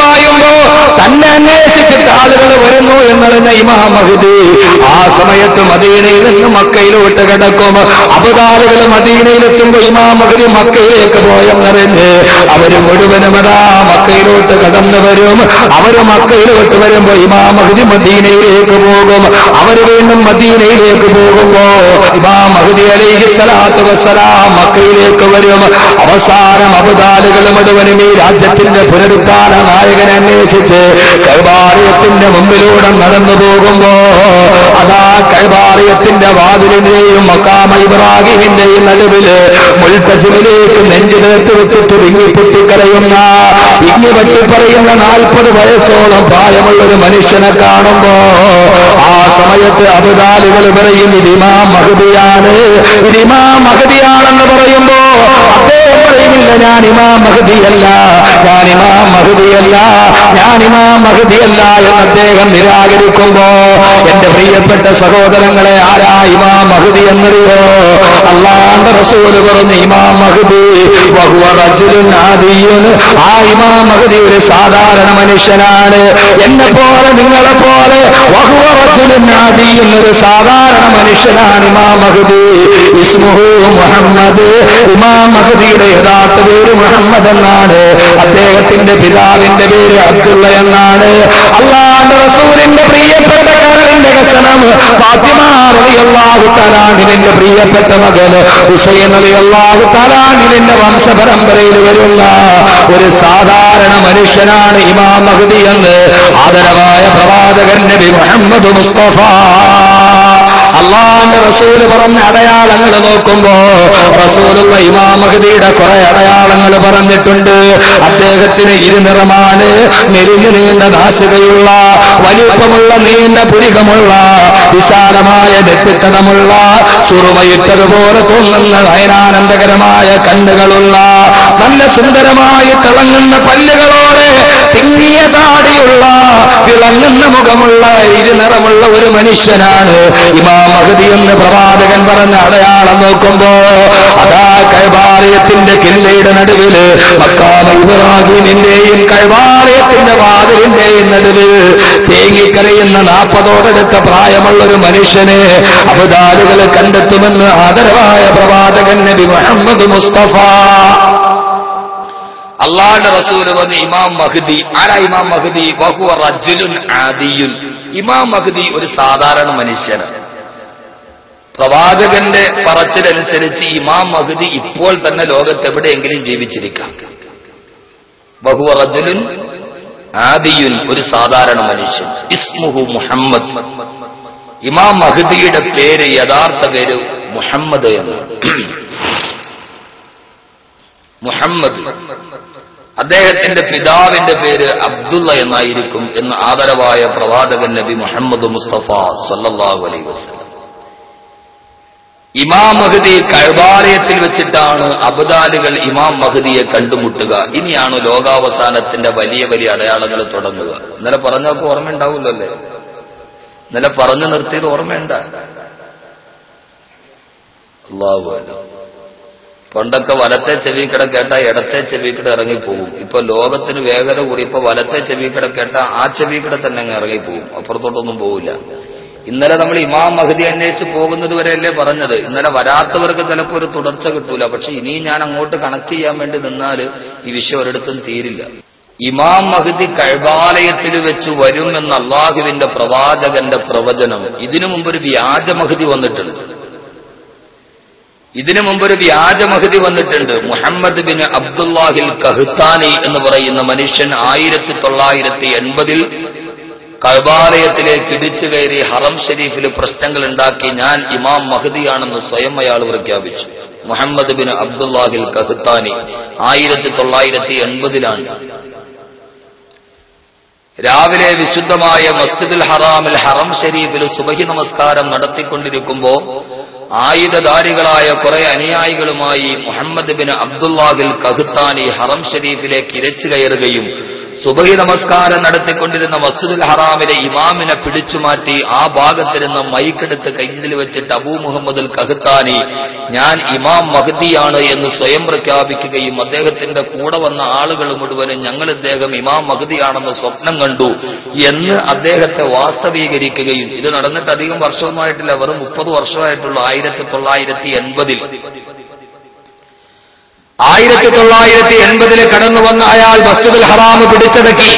പായുമ്പോ തന്നെ അന്വേഷിച്ചിട്ട് ആളുകൾ വരുന്നു എന്നറിഞ്ഞ ഇമാം മഹദി ആ സമയത്ത് മദീനയിൽ നിന്ന് മക്കയിലോട്ട് കിടക്കും. അബുദാലുകൾ മദീനയിലെത്തുമ്പോ ഇമാം മഹദി മക്കയിലേക്ക് പോയെന്നറിഞ്ഞ് അവർ മുഴുവനും അതാ മക്കയിലോട്ട് കടന്നു വരും. അവർ മക്കയിലോട്ട് വരുമ്പോ ഇമാം മഹദി മദീനയിലേക്ക് പോകും. അവർ വീണ്ടും മദീനയിലേക്ക് പോകുമ്പോ ഇമാം മഹദി അലൈഹി സ്വലാത്തു മക്കയിലേക്ക് വരും. അവസാനം അബദാലുകൾ മുഴുവനും ഈ രാജ്യത്തിന്റെ പുനരുദ്ധാന നായകനെ അന്വേഷിച്ച് കൈവാറിയത്തിന്റെ മുമ്പിലൂടെ നടന്നു പോകുമ്പോ അതാ കൈവാറിയത്തിന്റെ വാതിലിന്റെയും മക്കാമ ഇബ്രാഹിമിന്റെയും നടുവിൽ മുൾത്തസിമിലേക്ക് നെഞ്ചു നേർത്ത് വെച്ചിട്ട് വിങ്ങി പൊട്ടിക്കരയുന്ന ഇങ്ങി വെട്ടി പറയുന്ന നാൽപ്പത് വയസ്സോളം പ്രായമുള്ള ഒരു മനുഷ്യനെ കാണുമ്പോ ആ സമയത്ത് അബുദാലുകൾ പറയും ഇതിമാ മഹദിയാണ് ഇതിമാ മഹദിയാണെന്ന് പറയുമ്പോ അദ്ദേഹം പറയുന്നില്ല ഞാൻ ഇമാം മഹദിയല്ല ഞാൻ ഞാൻ ഇമാം മഹദിയല്ല എന്ന് അദ്ദേഹം നിരാകരിക്കുമ്പോ എന്റെ പ്രിയപ്പെട്ട സഹോദരങ്ങളെ ആരാ ഇമാം മഹദി എന്നറിയോ? അള്ളാന്റെ റസൂൽ പറഞ്ഞു ഇമാം മഹദി ആ ഇമാം മഹദി ഒരു സാധാരണ മനുഷ്യനാണ്. എന്നെ പോലെ നിങ്ങളെ പോലെ ഒരു സാധാരണ മനുഷ്യനാണ് ഇമാം മഹദി ഇസ്മുഹു മുഹമ്മദ്. ഇമാം മഹദിയുടെ യഥാർത്ഥ പേര് മുഹമ്മദ് എന്നാണ്. അദ്ദേഹത്തിന്റെ പിതാവിന്റെ പേര് അബ്ദുള്ള എന്നാണ് അള്ളാന്റെ റസൂലിന്റെ പ്രിയപ്പെട്ട കരളിന്റെ കസനം ഫാത്തിമാറിയാഹു തലാണിന്റെ പ്രിയപ്പെട്ട മകന് ഹുസൈൻ അലി അള്ളാഹു വംശപരമ്പരയിൽ വരുന്ന ഒരു സാധാരണ മനുഷ്യനാണ് ഇമാം മഹദി എന്ന് ആദരവായ പ്രവാചകൻ നബി മുഹമ്മദ് മുസ്തഫ. അള്ളാന്റെ റസൂൽ പറഞ്ഞ അടയാളങ്ങൾ നോക്കുമ്പോ റസൂലുള്ള ഇമാമഹദിയുടെ കുറെ അടയാളങ്ങൾ പറഞ്ഞിട്ടുണ്ട്. അദ്ദേഹത്തിന് ഇരുനിറമാണ്. മെലിഞ്ഞു നീണ്ട നാശികയുള്ള വലിപ്പമുള്ള നീണ്ട പുരികമുള്ള വിശാലമായ നെറ്റിത്തടമുള്ള സുറുമയിട്ടതുപോലെ തോന്നുന്ന നയനാനന്ദകരമായ കണ്ണുകളുള്ള നല്ല സുന്ദരമായി തിളങ്ങുന്ന പല്ലുകളോടെ തിങ്ങിയ താടിയുള്ള തിളങ്ങുന്ന മുഖമുള്ള ഇരുനിറമുള്ള ഒരു മനുഷ്യനാണ് ഇമാം മഹദി എന്ന് പ്രവാചകൻ പറഞ്ഞ അടയാളം നോക്കുമ്പോ അതാ കൈവാലയത്തിന്റെ കില്ലയുടെ നടുവിൽ മക്കാമിന്റെയും കൈവാലയത്തിന്റെ വാതിലിന്റെയും നടുവിൽ തേങ്ങിക്കരയുന്ന നാപ്പതോടടുത്ത പ്രായമുള്ള ഒരു മനുഷ്യനെ അബുദാലുകൾ കണ്ടെത്തുമെന്ന് ആദരവായ പ്രവാചകൻ നബി മുഹമ്മദ് മുസ്തഫ. അള്ളാന്റെ റസൂൽ വന്ന് ഇമാം മഹദി ആരാ ഇമാം മഹദി? വഹുവ റജുലുൻ ആദിയുൻ. ഇമാം മഹദി ഒരു സാധാരണ മനുഷ്യനാണ്. പ്രവാചകന്റെ പറച്ചിലനുസരിച്ച് ഇമാം മഹദി ഇപ്പോൾ തന്നെ ലോകത്തെവിടെയെങ്കിലും ജീവിച്ചിരിക്കാം. ബഹുവ റജുലുൻ ആദിയുൻ ഒരു സാധാരണ മനുഷ്യൻ. ഇസ്മുഹു മുഹമ്മദ്. ഇമാം മഹദിയുടെ പേര് യഥാർത്ഥ പേര് മുഹമ്മദ് മുഹമ്മദ്. അദ്ദേഹത്തിന്റെ പിതാവിന്റെ പേര് അബ്ദുള്ള എന്നായിരിക്കും എന്ന് ആദരവായ പ്രവാചകൻ നബി മുഹമ്മദ് മുസ്തഫ സല്ലാഹു അലൈഹി വസല്ലം. ഇമാം മഹദി കഴബാലയത്തിൽ വെച്ചിട്ടാണ് അബദാലുകൾ ഇമാം മഹദിയെ കണ്ടുമുട്ടുക. ഇനിയാണ് ലോകാവസാനത്തിന്റെ വലിയ വലിയ അടയാളങ്ങൾ തുടങ്ങുക. ഇന്നലെ പറഞ്ഞൊക്കെ ഓർമ്മയുണ്ടാവുമല്ലോ അല്ലേ? ഇന്നലെ പറഞ്ഞു നിർത്തിയത് ഓർമ്മയുണ്ട. പണ്ടൊക്കെ വലത്തെ ചെവിക്കട കേട്ട ഇടത്തെ ചെവിക്കട ഇറങ്ങിപ്പോകും ഇപ്പൊ ലോകത്തിന് വേഗത കൂടി ഇപ്പൊ വലത്തെ ചെവിക്കട കേട്ട ആ ചെവിക്കട തന്നെ അങ്ങ് ഇറങ്ങിപ്പോകും അപ്പുറത്തോട്ടൊന്നും പോകില്ല ഇന്നലെ നമ്മൾ ഇമാം മഹദി അന്വേഷിച്ച് പോകുന്നത് വരെയല്ലേ പറഞ്ഞത്. ഇന്നലെ വരാത്തവർക്ക് ചിലപ്പോൾ ഒരു തുടർച്ച കിട്ടൂല. പക്ഷെ ഇനിയും ഞാൻ അങ്ങോട്ട് കണക്ട് ചെയ്യാൻ വേണ്ടി നിന്നാൽ ഈ വിഷയം ഒരിടത്തും തീരില്ല. ഇമാം മഹദി കഴബാലയത്തിൽ വെച്ച് വരും എന്ന അള്ളാഹുവിന്റെ പ്രവാചകന്റെ പ്രവചനം. ഇതിനു മുമ്പ് ഒരു വ്യാജ മഹദി വന്നിട്ടുണ്ട്. ഇതിനു മുമ്പ് ഒരു വ്യാജ മഹദി വന്നിട്ടുണ്ട്. മുഹമ്മദ് ബിൻ അബ്ദുല്ലാഹിൽ കഹ്താനി എന്ന് പറയുന്ന മനുഷ്യൻ ആയിരത്തി തൊള്ളായിരത്തി എൺപതിൽ കഴബാലയത്തിലേക്ക് ഇടിച്ചു കയറി ഹറം ഷരീഫിൽ പ്രശ്നങ്ങൾ ഉണ്ടാക്കി ഞാൻ ഇമാം മഹദിയാണെന്ന് സ്വയം അയാൾ പ്രഖ്യാപിച്ചു. മുഹമ്മദ് ബിൻ അബ്ദുല്ലാഹിൽ കഹ്താനി ആയിരത്തി തൊള്ളായിരത്തി എൺപതിലാണ് രാവിലെ വിശുദ്ധമായ മസ്ജിദുൽ ഹറാമിൽ ഹറം ഷരീഫിൽ സുബഹി നമസ്കാരം നടത്തിക്കൊണ്ടിരിക്കുമ്പോ ആയുധധാരികളായ കുറെ അനുയായികളുമായി മുഹമ്മദ് ബിൻ അബ്ദുല്ലാഹിൽ കഹുത്താനി ഹറം ഷരീഫിലേക്ക് ഇരച്ചു കയറുകയും സുബഹി നമസ്കാരം നടത്തിക്കൊണ്ടിരുന്ന മസ്ജിദുൽ ഹറാമിലെ ഇമാമിനെ പിടിച്ചു മാറ്റി ആ ഭാഗത്തിരുന്ന മൈക്കെടുത്ത് കയ്യിൽ വെച്ചിട്ട് അബൂ മുഹമ്മദുൽ കഹുത്താനി ഞാൻ ഇമാം മഹദിയാണ് എന്ന് സ്വയം പ്രഖ്യാപിക്കുകയും അദ്ദേഹത്തിന്റെ കൂടെ വന്ന ആളുകൾ മുഴുവനും ഞങ്ങൾ ഇദ്ദേഹം ഇമാം മഹദിയാണെന്ന് സ്വപ്നം കണ്ടു എന്ന് അദ്ദേഹത്തെ വാസ്തവീകരിക്കുകയും ഇത് നടന്നിട്ട് അധികം വർഷവുമായിട്ടില്ല വെറും മുപ്പത് വർഷമായിട്ടുള്ളൂ ആയിരത്തി തൊള്ളായിരത്തി എൺപതിൽ. ആയിരത്തി തൊള്ളായിരത്തി എൺപതിൽ കടന്നു വന്ന അയാൾ വസ്തുതിൽ ഹറാമ് പിടിച്ചടക്കി.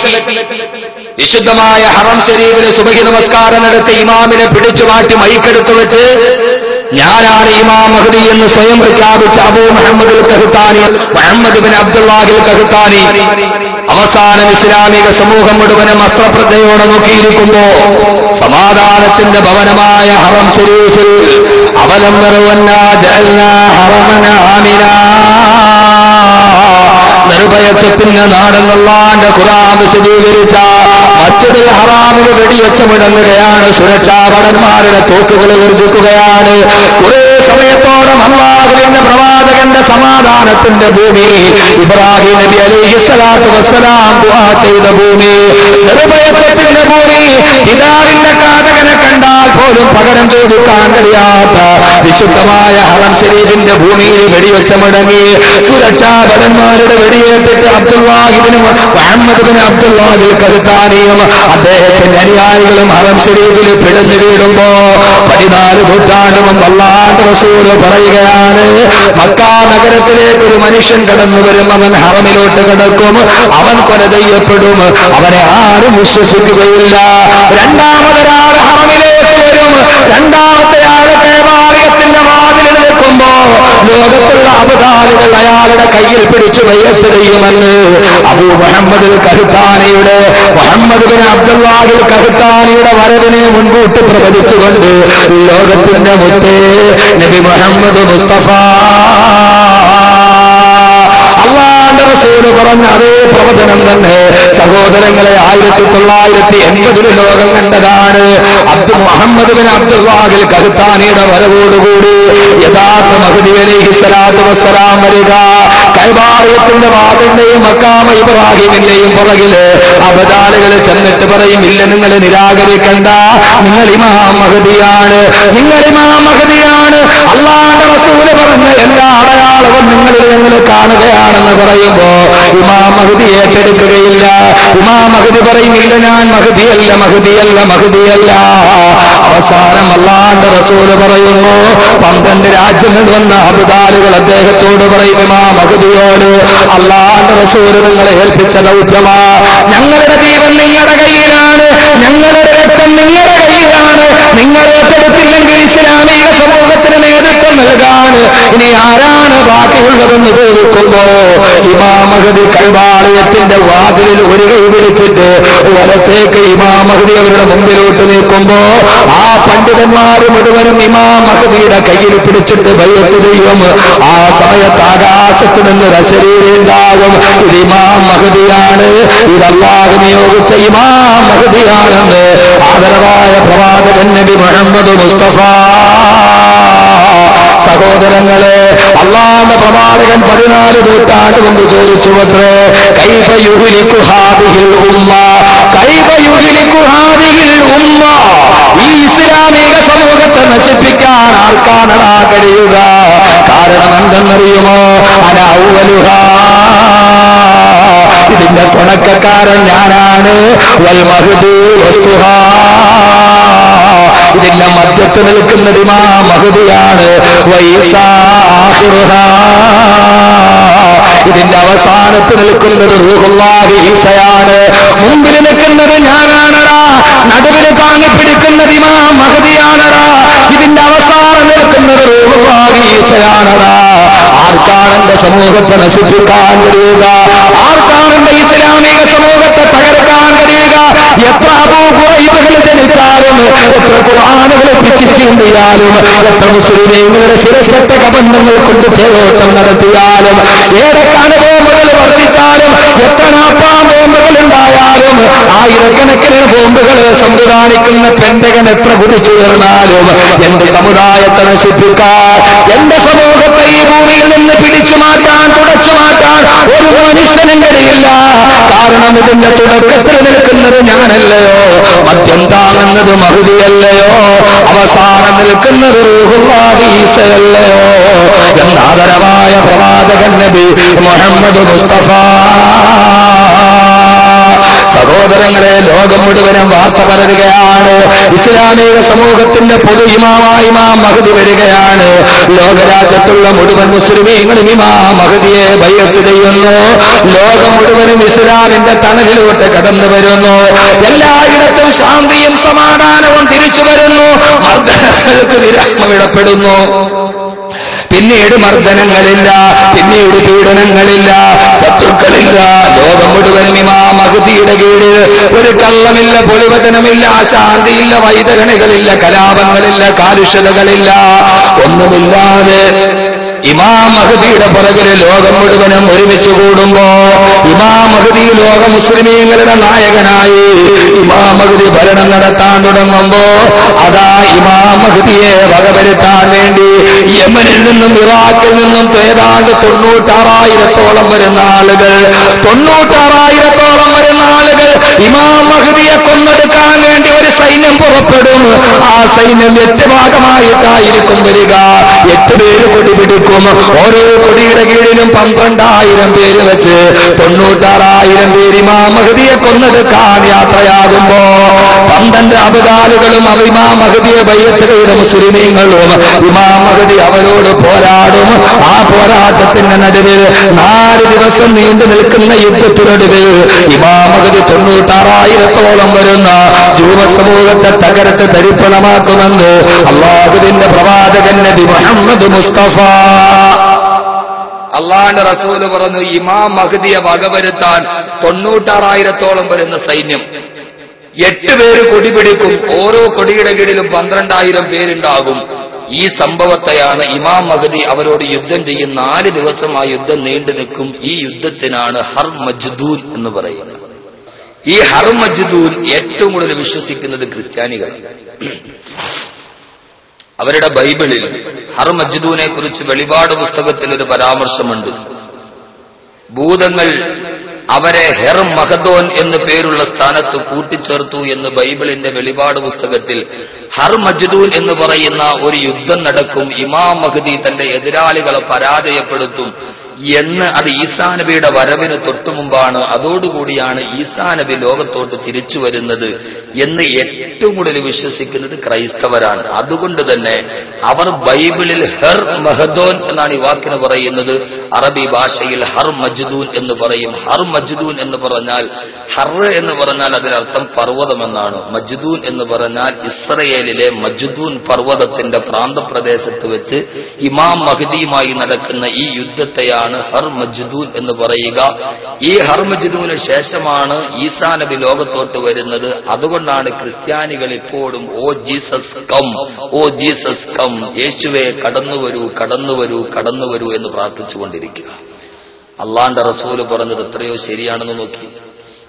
വിശുദ്ധമായ ഹറം ശരീഫിന് സുബഹി നമസ്കാരം നടത്തി ഇമാമിനെ പിടിച്ചു മാറ്റി മൈക്കെടുത്തു വെച്ച് ഞാനാണ് ഇമാം മഹദി എന്ന് സ്വയം പ്രഖ്യാപിച്ച Abu Muhammad Qahtani Muhammad bin അബ്ദുല്ലാഹിൽ Qahtani അവസാനം ഇസ്ലാമിക സമൂഹം മുഴുവനും അസ്ത്രപ്രജ്ഞയോടെ നോക്കിയിരിക്കുമ്പോ സമാധാനത്തിന്റെ ഭവനമായ ഹറം ശരീഫിൽ അവലം നിർഭയത്വത്തിന്റെ നാടെന്നല്ലാണ്ട് ഖുറാൻ വിശദീകരിച്ച മറ്റൊരു ഹറാമിന് വെടിവെച്ച മുടങ്ങുകയാണ് സുരക്ഷാ ഭടന്മാരുടെ തോക്കുകൾ വർദ്ധിക്കുകയാണ് കുറെ സമയത്തോളം അള്ളാഹുവിന്റെ പ്രവാചകന്റെ സമാധാനത്തിന്റെ ഭൂമി. ഇബ്രാഹിം നബി അലൈഹി സ്വലാത്തു വസ്സലാം ദുആ ചെയ്ത ഭൂമി. നിർഭയത്വത്തിന്റെ ഭൂമി. പിതാവിന്റെ കാതകനെ കണ്ടാൽ പോലും പകരം ചോദിക്കാൻ കഴിയാത്ത വിശുദ്ധമായ ഹറം ശരീഫിന്റെ ഭൂമിയിൽ വെടിവെച്ച മുടങ്ങി. സുരക്ഷാ ഭടന്മാരുടെ വെടിയേറ്റിട്ട് അബ്ദുല്ലാഹിബിനും മുഹമ്മദിന് അബ്ദുല്ലാഹിൽ കരുത്താനിയും അദ്ദേഹത്തിന്റെ അനുയായികളും ഹറം ശരീഫിൽ പിടഞ്ഞു വീടുമ്പോ പതിനാല് നൂറ്റാണ്ട് അല്ലാണ്ട് റസൂൽ പറയുകയാണ് മക്കാ നഗരത്തിലേക്ക് ഒരു മനുഷ്യൻ കടന്നു വരും അവൻ ഹറമിലോട്ട് കിടക്കും അവൻ കൊല ചെയ്യപ്പെടും അവനെ ആരും വിശ്വസിക്കുകയില്ല. രണ്ടാമതൊരാൾ ഹറമിലേക്ക് വരും രണ്ടാമത്തെ ആൾ ദേവാലയത്തിന്റെ വാതിലിൽ നിൽക്കുമ്പോ ലോകത്തുള്ള അബദാലുകൾ അയാളുടെ കയ്യിൽ പിടിച്ചു വയ്യത്ത് ചെയ്യുമെന്ന് അബൂ മുഹമ്മദ് കഹുത്താനയുടെ മുഹമ്മദ് ബിൻ അബ്ദുല്ലാഹിൽ കഹുത്താനയുടെ വരവിനെ മുൻകൂട്ടി പ്രവചിച്ചുകൊണ്ട് ലോകത്തിന്റെ മുത്തേ നബി മുഹമ്മദ് മുസ്തഫ. പറഞ്ഞ അതേ പ്രവചനം തന്നെ. സഹോദരങ്ങളെ ആയിരത്തി തൊള്ളായിരത്തി എൺപതിൽ ലോകം കണ്ടതാണ്. അബ്ദുൽ മുഹമ്മദ് ബിൻ അബ്ദുല്ലാഹിൽ കഹുത്താനിയുടെ വരവോടുകൂടി യഥാർത്ഥ മഹദി അലൈഹി സ്വലാത്തു വരിക. കൈബാറിയത്തിന്റെ വാദന്റെയും മക്കാമ ഇബ്രാഹിമിന്റെയും പുറകിൽ അബദാലുകൾ ചെന്നിട്ട് പറയും ഇല്ല നിങ്ങൾ നിരാകരിക്കണ്ട. നിങ്ങൾ ഇമാം മഹദിയാണ്. അള്ളാന്റെ പറഞ്ഞ എല്ലാ അടയാളവും നിങ്ങളിൽ നിങ്ങൾ കാണുകയാണെന്ന് പറയുമ്പോ ഇമാം മഹദി ഏറ്റെടുക്കുകയില്ല. ഇമാം മഹദി പറയുന്നില്ല ഞാൻ മഹുതിയല്ല മഹുതിയല്ല മഹുതിയല്ല. അവസാനം അല്ലാണ്ട് റസൂൽ പറയുന്നു പന്ത്രണ്ട് രാജ്യങ്ങളിൽ വന്ന അബുദാലുകൾ അദ്ദേഹത്തോട് പറയും ഇമാം അല്ലാണ്ട് റസൂൽ നിങ്ങളെ ഏൽപ്പിച്ച ദൗത്യമാ. ഞങ്ങളുടെ ജീവൻ നിങ്ങളുടെ കയ്യിലാണ്. ഞങ്ങളുടെ രക്തം നിങ്ങളുടെ കയ്യിലാണ് നിങ്ങൾ ഏറ്റെടുത്തില്ലെങ്കിൽ ഇസ്ലാമിക സമൂഹത്തിന് നേതൃത്വം നൽകാൻ ഇനി ആരാണ് ബാക്കിയുള്ളതെന്ന് ചോദിക്കുമ്പോ ഇമാമഹദി കൈവാളയത്തിന്റെ വാതിലിൽ ഒരു കൈ പിടിച്ചിട്ട് വലത്തേക്ക് ഇമാമഹദി അവരുടെ മുമ്പിലോട്ട് നിൽക്കുമ്പോ ആ പണ്ഡിതന്മാർ മുഴുവനും ഇമാമഹദിയുടെ കയ്യിൽ പിടിച്ചിട്ട് ഭയത്ത് ചെയ്യും. ആ സമയത്ത് ആകാശത്ത് നിന്ന് രശരീരുണ്ടാകും ഇത് ഇമാം മഹദിയാണ്. ഇത് നിയോഗിച്ച ഇമാം മഹദിയാണെന്ന് ആദരവായ പ്രവാചകൻ നബി മുഹമ്മദ് മുസ്തഫ. സഹോദരങ്ങളെ അള്ള അള്ളാന്റെ പ്രവാചകൻ പതിനാല് നൂറ്റാണ്ട് കൊണ്ട് ചോദിച്ചു പത്രേ കൈപയുഹിലിക്കു ഹാദിഹിൽ ഉമ്മ കൈപയുഹിലിക്കു ഹാദിഹിൽ ഉമ്മ. ഈ ഇസ്ലാമിക സമൂഹത്തെ നശിപ്പിക്കാൻ ആർക്കാണടാ കഴിയുക? കാരണം എന്തെന്നറിയുമോ? അനൗവലുഹാ ഇതിന്റെ തുടക്കക്കാരൻ ഞാനാണ്. ഇതിന്റെ മധ്യത്ത് നിൽക്കുന്നത് ഇമാ മഹദിയാണ്. വൈസാഹിറുഹാ ഇതിന്റെ അവസാനത്ത് നിൽക്കുന്നത് റൂഹുല്ലാഹി ഈസയാണ്. മുമ്പിൽ നിൽക്കുന്നത് ഞാനാണടാ. നടുവിൽ താങ്ങി പിടിക്കുന്നത് ഇമാ മഹതിയാണടാ ഇതിന്റെ അവസാനം നിൽക്കുന്നത് റൂഹുല്ലാഹി ഈസയാണടാ. സമൂഹത്തെ നശിപ്പിക്കാൻ കഴിയുക? ആർക്കാണ് എന്റെ ഇസ്ലാമിക സമൂഹത്തെ തകർക്കാൻ കഴിയുക? എത്ര അപൂർവൈബുകൾ ജനിച്ചാലും എത്ര ഖുർആാനുകൾ പിച്ചിച്ചിന്തിയാലും എത്ര മുസ്ലിമീങ്ങളുടെ സുരക്ഷത്തെ കബന്ധങ്ങൾ കൊണ്ട് തേരോട്ടം നടത്തിയാലും ഏതൊക്കെ ബോംബുകൾ വർദ്ധിച്ചാലും എത്ര നാപ്പാം ബോംബുകൾ ഉണ്ടായാലും ആയിരക്കണക്കിന് ബോംബുകൾ സംവിധാനിക്കുന്ന പെന്തകൻ എത്ര കുതിച്ചു തീർന്നാലും എന്റെ സമുദായത്തെ നശിപ്പിക്കാൻ എന്റെ സമൂഹത്തെ ഈ ഭൂമിയിൽ നിന്ന് പിടിച്ചു മാറ്റാൻ തുടച്ചു മാറ്റാൻ ഒരു മനുഷ്യനും കഴിയില്ല. കാരണം ഇതിന്റെ തുടക്കത്തിൽ നിൽക്കുന്നത് ഞാനല്ലയോ? മദ്യം താങ്ങുന്നത് മഹുതിയല്ലയോ? അവസാനം നിൽക്കുന്നത് റൂഹുവാദീസയല്ലയോ എന്നാദരവായ പ്രവാചകൻ നബി മുഹമ്മദ് മുസ്തഫ. സഹോദരങ്ങളെ ലോകം മുഴുവനും വാർത്ത പരരുകയാണ്. ഇസ്ലാമിക സമൂഹത്തിന്റെ പൊതു ഇമാമായി ഇമാം മഹദി വരികയാണ്. ലോകരാജ്യത്തുള്ള മുഴുവൻ മുസ്ലിമീങ്ങളും ഇമാം മഹദിയെ ബയ്യത്ത് ചെയ്യുന്നു. ലോകം മുഴുവനും ഇസ്ലാമിന്റെ തണലിലോട്ട് കടന്നു വരുന്നു. എല്ലായിടത്തും ശാന്തിയും സമാധാനവും തിരിച്ചു വരുന്നു. മർദ്ദനങ്ങൾക്ക് വിരാമമിടപ്പെടുന്നു പിന്നീട് മർദ്ദനങ്ങളില്ല പിന്നീട് പീഡനങ്ങളില്ല ശത്രുക്കളില്ല. ലോകം മുഴുവനും ഇമാ മഹദിയുടെ കീഴിൽ ഒരു കള്ളമില്ല പൊളിവചനമില്ല അശാന്തിയില്ല വൈതരണികളില്ല കലാപങ്ങളില്ല കാലുഷ്യതകളില്ല ഒന്നുമില്ലാതെ ഇമാം മഹദിയുടെ പുറകിൽ ലോകം മുഴുവനും ഒരുമിച്ച് കൂടുമ്പോ ഇമാം ലോക മുസ്ലിമീങ്ങളുടെ നായകനായി ഇമാം ഭരണം നടത്താൻ തുടങ്ങുമ്പോ അതാ ഇമാം മഹദിയെ വകവരുത്താൻ വേണ്ടി യമനിൽ നിന്നും ഇറാഖിൽ നിന്നും ഏതാണ്ട് തൊണ്ണൂറ്റാറായിരത്തോളം വരുന്ന ആളുകൾ തൊണ്ണൂറ്റാറായിരത്തോളം വരുന്ന ആളുകൾ ഇമാം മഹദിയെ കൊന്നെടുക്കാൻ വേണ്ടി ഒരു സൈന്യം പുറപ്പെടും. ആ സൈന്യം എട്ട് ഭാഗമായിട്ടായിരിക്കും വരിക. എട്ട് പേര് കൊടി പിടിക്കും ഓരോ കൊടിയുടെ കീഴിലും പന്ത്രണ്ടായിരം പേര് വെച്ച് തൊണ്ണൂറ്റാറായിരം പേര് ഇമാ മഹദിയെ കൊന്നെടുക്കാൻ യാത്രയാകുമ്പോ പന്ത്രണ്ട് അബദാലുകളും ഇമാം മഹദിയെ ബയ്യത്തുകയുടെ മുസ്ലിമീങ്ങളും ഇമാം മഹദി അവരോട് പോരാടും. ആ പോരാട്ടത്തിന്റെ നടുവിൽ നാല് ദിവസം നീണ്ടു നിൽക്കുന്ന യുദ്ധത്തിനൊടുവിൽ ഇമാം മഹദി തൊണ്ണൂറ്റാറായിരത്തോളം വരുന്ന ജൂവ സമൂഹത്തെ തകരത്ത് തരിപ്പണമാക്കുമെന്ന് അള്ളാഹുവിന്റെ പ്രവാചകൻ നബി മുഹമ്മദ് മുസ്തഫ അള്ളാന്റെ റസൂൽ പറഞ്ഞു ഇമാം മഹദിയെ വകവരുത്താൻ തൊണ്ണൂറ്റാറായിരത്തോളം വരുന്ന സൈന്യം. എട്ട് പേര് കൊടിപിടിക്കും ഓരോ കൊടിയുടെ കീഴിലും പന്ത്രണ്ടായിരം പേരുണ്ടാകും. ഈ സംഭവത്തെയാണ് ഇമാം മഹദി അവരോട് യുദ്ധം ചെയ്യും. നാല് ദിവസം ആ യുദ്ധം നീണ്ടു നിൽക്കും. ഈ യുദ്ധത്തിനാണ് ഹർ മജ്ദൂൻ എന്ന് പറയുന്നത്. ഈ ഹർ മജ്ദൂൻ ഏറ്റവും കൂടുതൽ വിശ്വസിക്കുന്നത് ക്രിസ്ത്യാനികൾ അവരുടെ ബൈബിളിൽ ഹർ മജ്ദൂനെ കുറിച്ച് വെളിപാട് പുസ്തകത്തിൽ ഒരു പരാമർശമുണ്ട്. ഭൂതങ്ങൾ അവരെ ഹെർ മഹദോൻ എന്ന് പേരുള്ള സ്ഥാനത്ത് കൂട്ടിച്ചേർത്തു എന്ന് ബൈബിളിന്റെ വെളിപാട് പുസ്തകത്തിൽ ഹർ മജ്ദൂൻ എന്ന് പറയുന്ന ഒരു യുദ്ധം നടക്കും. ഇമാം മഹദി തന്റെ എതിരാളികളെ പരാജയപ്പെടുത്തും. എന്ന് അത് ഈസാ നബിയുടെ വരവിന് തൊട്ടു മുമ്പാണ്. അതോടുകൂടിയാണ് ഈസാ നബി ലോകത്തോട്ട് തിരിച്ചു വരുന്നത് എന്ന് ഏറ്റവും കൂടുതൽ വിശ്വസിക്കുന്നത് ക്രൈസ്തവരാണ്. അതുകൊണ്ട് തന്നെ അവർ ബൈബിളിൽ ഹെർ മഹദോൻ എന്നാണ് ഈ വാക്കിന് പറയുന്നത്. അറബി ഭാഷയിൽ ഹർ മജ്ദൂൻ എന്ന് പറയും. ഹർ മജ്ദൂൻ എന്ന് പറഞ്ഞാൽ ഹർ എന്ന് പറഞ്ഞാൽ അതിനർത്ഥം പർവതമെന്നാണ്. മജ്ദൂൻ എന്ന് പറഞ്ഞാൽ ഇസ്രയേലിലെ മജ്ദൂൻ പർവതത്തിന്റെ പ്രാന്തപ്രദേശത്ത് വെച്ച് ഇമാം മഹദിയുമായി നടക്കുന്ന ഈ യുദ്ധത്തെയാണ് ഹർ മജ്ദൂൻ എന്ന് പറയുക. ഈ ഹർ മജ്ദൂന് ശേഷമാണ് ഈസാ നബി ലോകത്തോട്ട് വരുന്നത്. അതുകൊണ്ടാണ് ക്രിസ്ത്യാനികൾ ഇപ്പോഴും oh Jesus come oh Jesus come യേശുവെ കടന്നു വരൂ കടന്നു വരൂ കടന്നു വരൂ എന്ന് പ്രാർത്ഥിച്ചുകൊണ്ടിരിക്കുക അള്ളാന്റെ റസൂൽ പറഞ്ഞത് എത്രയോ ശരിയാണെന്ന് നോക്കി.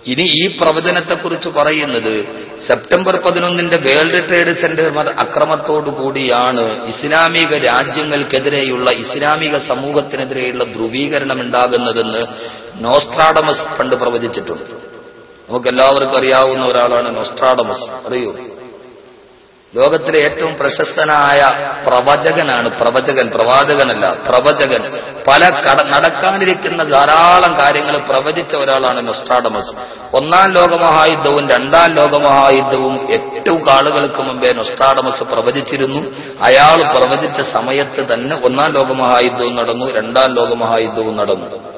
ഇനി ഈ പ്രവചനത്തെക്കുറിച്ച് പറയുന്നത് സെപ്റ്റംബർ പതിനൊന്നിന്റെ വേൾഡ് ട്രേഡ് സെന്റർ മത അക്രമത്തോടു കൂടിയാണ് ഇസ്ലാമിക രാജ്യങ്ങൾക്കെതിരെയുള്ള ഇസ്ലാമിക സമൂഹത്തിനെതിരെയുള്ള ധ്രുവീകരണം ഉണ്ടാകുന്നതെന്ന് നോസ്ട്രാഡമസ് പണ്ട് പ്രവചിച്ചിട്ടുണ്ട്. നമുക്ക് എല്ലാവർക്കും അറിയാവുന്ന ഒരാളാണ് നോസ്ട്രാഡമസ്. അറിയൂ? ലോകത്തിലെ ഏറ്റവും പ്രശസ്തനായ പ്രവചകനാണ് പ്രവചകൻ പ്രവാചകനല്ല പ്രവചകൻ. പല നടക്കാനിരിക്കുന്ന ധാരാളം കാര്യങ്ങൾ പ്രവചിച്ച ഒരാളാണ് നൊസ്ട്രാഡമസ് ഒന്നാം ലോകമഹായുദ്ധവും രണ്ടാം ലോകമഹായുദ്ധവും ഏറ്റവും കാളുകൾക്ക് മുമ്പേ നൊസ്ട്രാഡമസ് പ്രവചിച്ചിരുന്നു. അയാൾ പ്രവചിച്ച സമയത്ത് തന്നെ ഒന്നാം ലോകമഹായുദ്ധവും നടന്നു രണ്ടാം ലോകമഹായുദ്ധവും നടന്നു.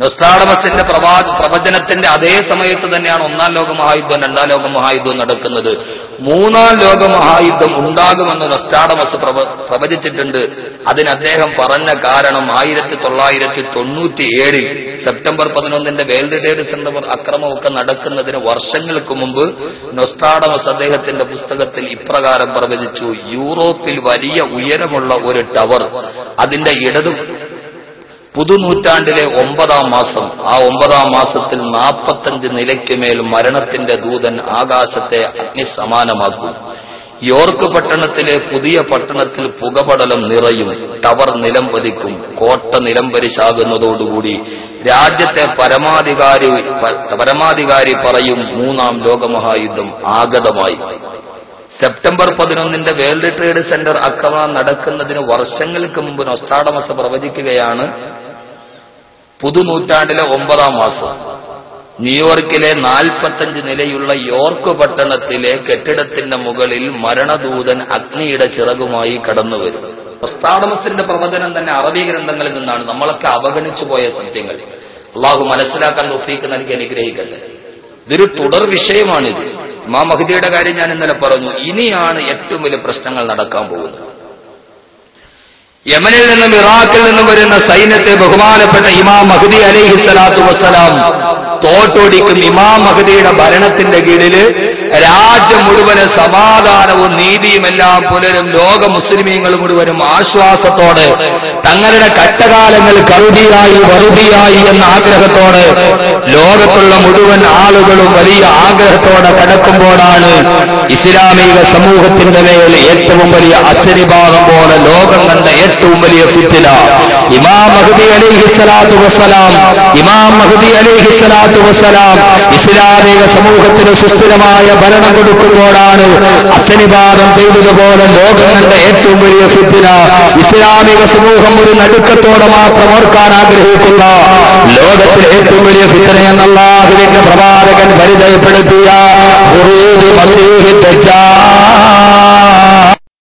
നൊസ്താഡമസിന്റെ പ്രവാ പ്രവചനത്തിന്റെ അതേ സമയത്ത് തന്നെയാണ് ഒന്നാം ലോകമഹായുദ്ധവും രണ്ടാം ലോകമഹായുദ്ധവും നടക്കുന്നത്. മൂന്നാം ലോക മഹായുദ്ധം ഉണ്ടാകുമെന്ന് നസ്റ്റാഡമസ് പ്രവ പ്രവചിച്ചിട്ടുണ്ട്. അതിന് അദ്ദേഹം പറഞ്ഞ കാരണം ആയിരത്തി തൊള്ളായിരത്തി തൊണ്ണൂറ്റി ഏഴിൽ സെപ്റ്റംബർ പതിനൊന്നിന്റെ വേൾഡ് ട്രേഡ് സെന്റർ അക്രമമൊക്കെ നടക്കുന്നതിന് വർഷങ്ങൾക്ക് മുമ്പ് നൊസ്റ്റാഡമസ് അദ്ദേഹത്തിന്റെ പുസ്തകത്തിൽ ഇപ്രകാരം പ്രവചിച്ചു. യൂറോപ്പിൽ വലിയ ഉയരമുള്ള ഒരു ടവർ അതിന്റെ ഇടതു പുതുനൂറ്റാണ്ടിലെ ഒമ്പതാം മാസം ആ ഒമ്പതാം മാസത്തിൽ നാൽപ്പത്തഞ്ച് നിലയ്ക്ക് മേൽ മരണത്തിന്റെ ദൂതൻ ആകാശത്തെ അഗ്നിസമാനമാക്കും യോർക്ക് പട്ടണത്തിലെ പുതിയ പട്ടണത്തിൽ പുകപടലം നിറയും ടവർ നിലം നിലംപതിക്കും കോട്ട നിലംപരിശാകുന്നതോടുകൂടി രാജ്യത്തെ പരമാധികാരി പരമാധികാരി പറയും മൂന്നാം ലോകമഹായുദ്ധം ആഗതമായി. സെപ്റ്റംബർ പതിനൊന്നിന്റെ വേൾഡ് ട്രേഡ് സെന്റർ അക്രമണം നടക്കുന്നതിന് വർഷങ്ങൾക്ക് മുമ്പ് നൊസ്താടമസ പ്രവചിക്കുകയാണ് പുതുനൂറ്റാണ്ടിലെ ഒമ്പതാം മാസം. ന്യൂയോർക്കിലെ നാൽപ്പത്തഞ്ച് നിലയുള്ള യോർക്ക് പട്ടണത്തിലെ കെട്ടിടത്തിന്റെ മുകളിൽ മരണദൂതൻ അഗ്നിയുടെ ചിറകുമായി കടന്നുവരും. പ്രസ്താടമസിന്റെ പ്രവചനം തന്നെ അറബി ഗ്രന്ഥങ്ങളിൽ നിന്നാണ്. നമ്മളൊക്കെ അവഗണിച്ചു പോയ സത്യങ്ങൾ. അള്ളാഹു മനസ്സിലാക്കാൻ ഒഫീക്ക് നൽകി അനുഗ്രഹിക്കട്ടെ. ഇതൊരു തുടർ വിഷയമാണിത്. മാ മഹദിയുടെ കാര്യം ഞാൻ ഇന്നലെ പറഞ്ഞു. ഇനിയാണ് ഏറ്റവും വലിയ പ്രശ്നങ്ങൾ നടക്കാൻ പോകുന്നത്. യമനിൽ നിന്നും ഇറാഖിൽ നിന്നും വരുന്ന സൈന്യത്തെ ബഹുമാനപ്പെട്ട ഇമാം മഹദി അലൈഹി സ്വലാത്തു വസ്സലാം തോട്ടോടിക്കും ഇമാം മഹദിയുടെ ഭരണത്തിന്റെ കീഴിൽ രാജ്യം മുഴുവൻ സമാധാനവും നീതിയുമെല്ലാം പുലരും ലോക മുസ്ലിമീങ്ങൾ മുഴുവനും ആശ്വാസത്തോടെ തങ്ങളുടെ കട്ടകാലങ്ങൾ കറുതിയായി വറുതിയായി എന്ന ആഗ്രഹത്തോട് ലോകത്തുള്ള മുഴുവൻ ആളുകളും വലിയ ആഗ്രഹത്തോടെ കടക്കുമ്പോഴാണ് ഇസ്ലാമിക സമൂഹത്തിന്റെ മേൽ ഏറ്റവും വലിയ അസരിഭാഗം പോലെ ലോകം കണ്ട ഏറ്റവും വലിയ ഫിത്തിന ഇമാം മഹദി അലൈഹി വസ്സലാം ഇമാം മഹദി അലൈഹി വസ്സലാം ഇസ്ലാമിക സമൂഹത്തിന് സുസ്ഥിരമായ ഭരണം കൊടുക്കുമ്പോഴാണ് അസനിവാദം ചെയ്തതുപോലെ ലോകം കണ്ട ഏറ്റവും വലിയ ഫിത്തിന ഇസ്ലാമിക സമൂഹം ഒരു നടുക്കത്തോടെ മാത്രം ഓർക്കാൻ ആഗ്രഹിക്കുന്ന ലോകത്തിലെ ഏറ്റവും വലിയ ഫിത്തന എന്നല്ലാഹുവിന്റെ പ്രവാചകൻ പരിചയപ്പെടുത്തിയ